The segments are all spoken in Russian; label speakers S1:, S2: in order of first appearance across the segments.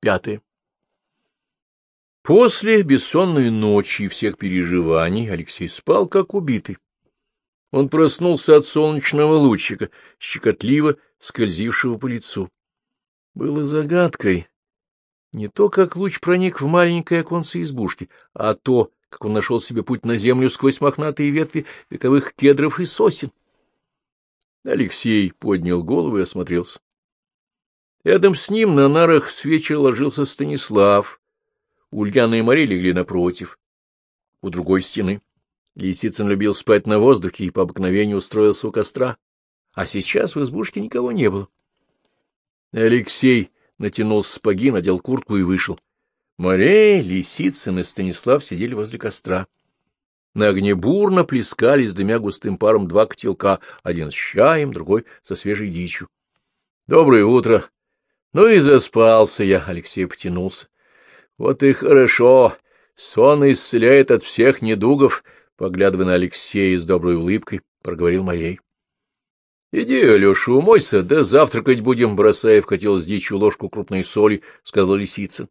S1: Пятое. После бессонной ночи и всех переживаний Алексей спал как убитый. Он проснулся от солнечного лучика, щекотливо скользившего по лицу. Было загадкой не то, как луч проник в маленькое оконце избушки, а то, как он нашел себе путь на землю сквозь мохнатые ветви вековых кедров и сосен. Алексей поднял голову и осмотрелся. Рядом с ним на нарах с вечера ложился Станислав. Ульяна и Мария легли напротив, у другой стены. Лисицын любил спать на воздухе и по обыкновению устроился у костра, а сейчас в избушке никого не было. Алексей натянул сапоги, надел куртку и вышел. Мария, Лисицын и Станислав сидели возле костра. На огне бурно плескались, дымя густым паром, два котелка, один с чаем, другой со свежей дичью. — Доброе утро! Ну и заспался я, Алексей потянулся. — Вот и хорошо! Сон исцеляет от всех недугов, — поглядывая на Алексея с доброй улыбкой, проговорил Марей. — Иди, Алеша, умойся, да завтракать будем, бросая в котел с дичью ложку крупной соли, — сказал лисица.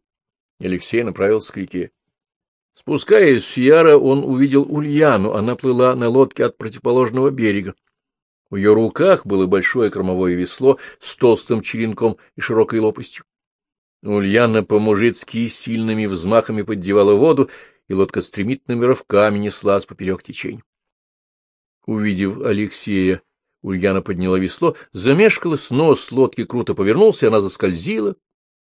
S1: Алексей направился к реке. Спускаясь с Яра, он увидел Ульяну, она плыла на лодке от противоположного берега. В ее руках было большое кормовое весло с толстым черенком и широкой лопастью. Ульяна по-мужицки сильными взмахами поддевала воду, и лодка стремительными рывками неслась поперек течения. Увидев Алексея, Ульяна подняла весло, замешкалась, нос лодки круто повернулся, и она заскользила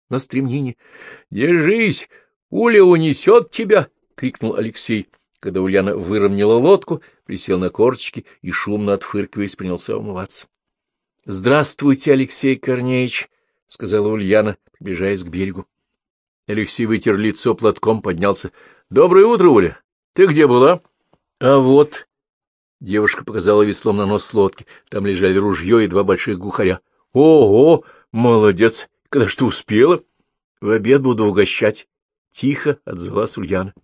S1: на стремнине. — Держись, Уля унесет тебя! — крикнул Алексей. Когда Ульяна выровняла лодку, присел на корточки и, шумно отфыркиваясь, принялся умываться. — Здравствуйте, Алексей Корнеевич! — сказала Ульяна, приближаясь к берегу. Алексей вытер лицо платком, поднялся. — Доброе утро, Уля! Ты где была? — А вот... Девушка показала веслом на нос лодки. Там лежали ружье и два больших глухаря. — Ого! Молодец! Когда ж ты успела? — В обед буду угощать. Тихо отзвалась Ульяна. —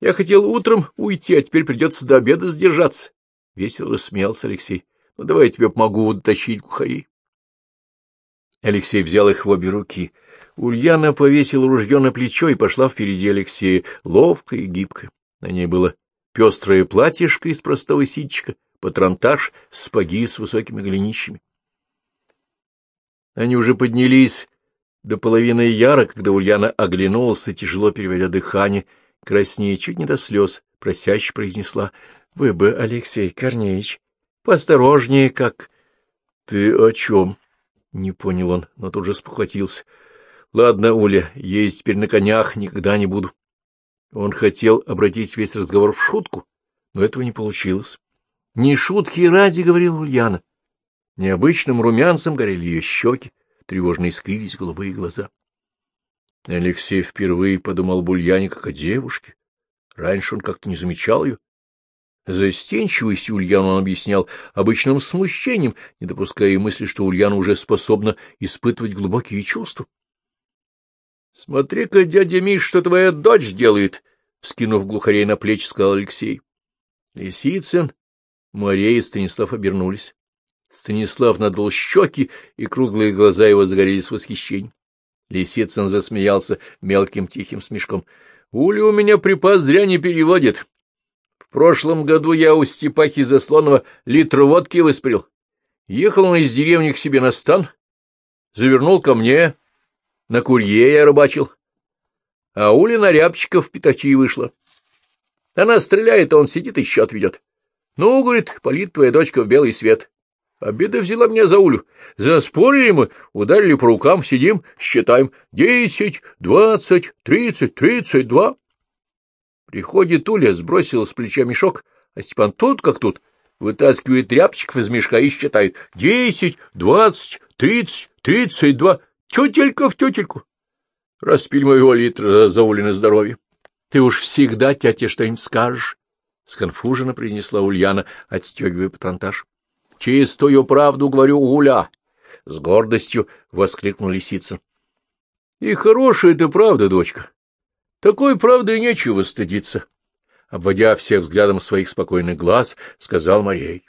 S1: Я хотел утром уйти, а теперь придется до обеда сдержаться. Весело рассмеялся Алексей. — Ну, давай я тебе помогу дотащить глухарей. Алексей взял их в обе руки. Ульяна повесила ружье на плечо и пошла впереди Алексея, ловко и гибко. На ней было пестрое платьишко из простого ситчика, патронтаж, спаги с высокими голенищами. Они уже поднялись до половины яра, когда Ульяна оглянулась и, тяжело переводя дыхание, краснее чуть не до слез, просяще произнесла. — Вы бы, Алексей Корнеевич, поосторожнее, как... — Ты о чем? — не понял он, но тут же спохватился. — Ладно, Уля, ездить теперь на конях никогда не буду. Он хотел обратить весь разговор в шутку, но этого не получилось. — Не шутки ради, — говорила Ульяна. Необычным румянцем горели ее щеки, тревожно искрились голубые глаза. Алексей впервые подумал об Ульяне как о девушке. Раньше он как-то не замечал ее. Застенчивостью Ульяну он объяснял обычным смущением, не допуская мысли, что Ульяна уже способна испытывать глубокие чувства. — Смотри-ка, дядя Миш, что твоя дочь делает! — вскинув глухарей на плечи, сказал Алексей. Лисицын, Мария и Станислав обернулись. Станислав надул щеки, и круглые глаза его загорелись восхищением. Лисицын засмеялся мелким тихим смешком. — Уля у меня припас зря не переводит. В прошлом году я у Степахи Заслонова литр водки выспрел. Ехал он из деревни к себе на стан, завернул ко мне, на курье я рыбачил. А Уля на рябчиков в пятачи вышла. Она стреляет, а он сидит и счет ведет. Ну, говорит, полит твоя дочка в белый свет. Обеда взяла меня за Улю. Заспорили мы, ударили по рукам, сидим, считаем. Десять, двадцать, тридцать, тридцать два. Приходит Уля, сбросила с плеча мешок, а Степан тут как тут, вытаскивает тряпчиков из мешка и считает. Десять, двадцать, тридцать, тридцать два. Тетелька в тетельку. Распиль моего литра за Улино здоровье. Ты уж всегда тете что-нибудь скажешь, — сконфуженно произнесла Ульяна, отстегивая патронтаж. — Чистую правду говорю, Уля! — с гордостью воскликнул лисица. — И хорошая это правда, дочка. Такой правды нечего стыдиться. Обводя всех взглядом своих спокойных глаз, сказал Марей.